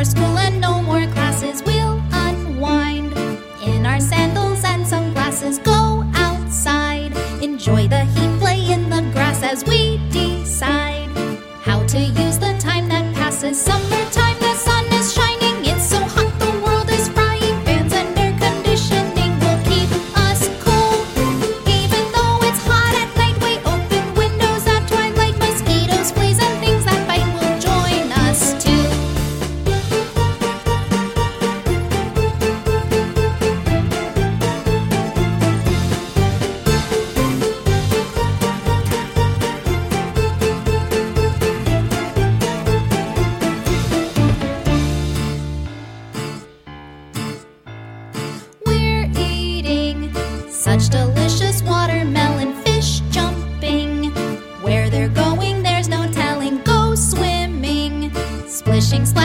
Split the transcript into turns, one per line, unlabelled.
more school and no more classes. We'll unwind in our sandals and sunglasses. Go outside, enjoy the heat, play in the grass as we decide how to use the time that passes. Summertime. delicious watermelon fish jumping. Where they're going, there's no telling. Go swimming, splishing, splashing.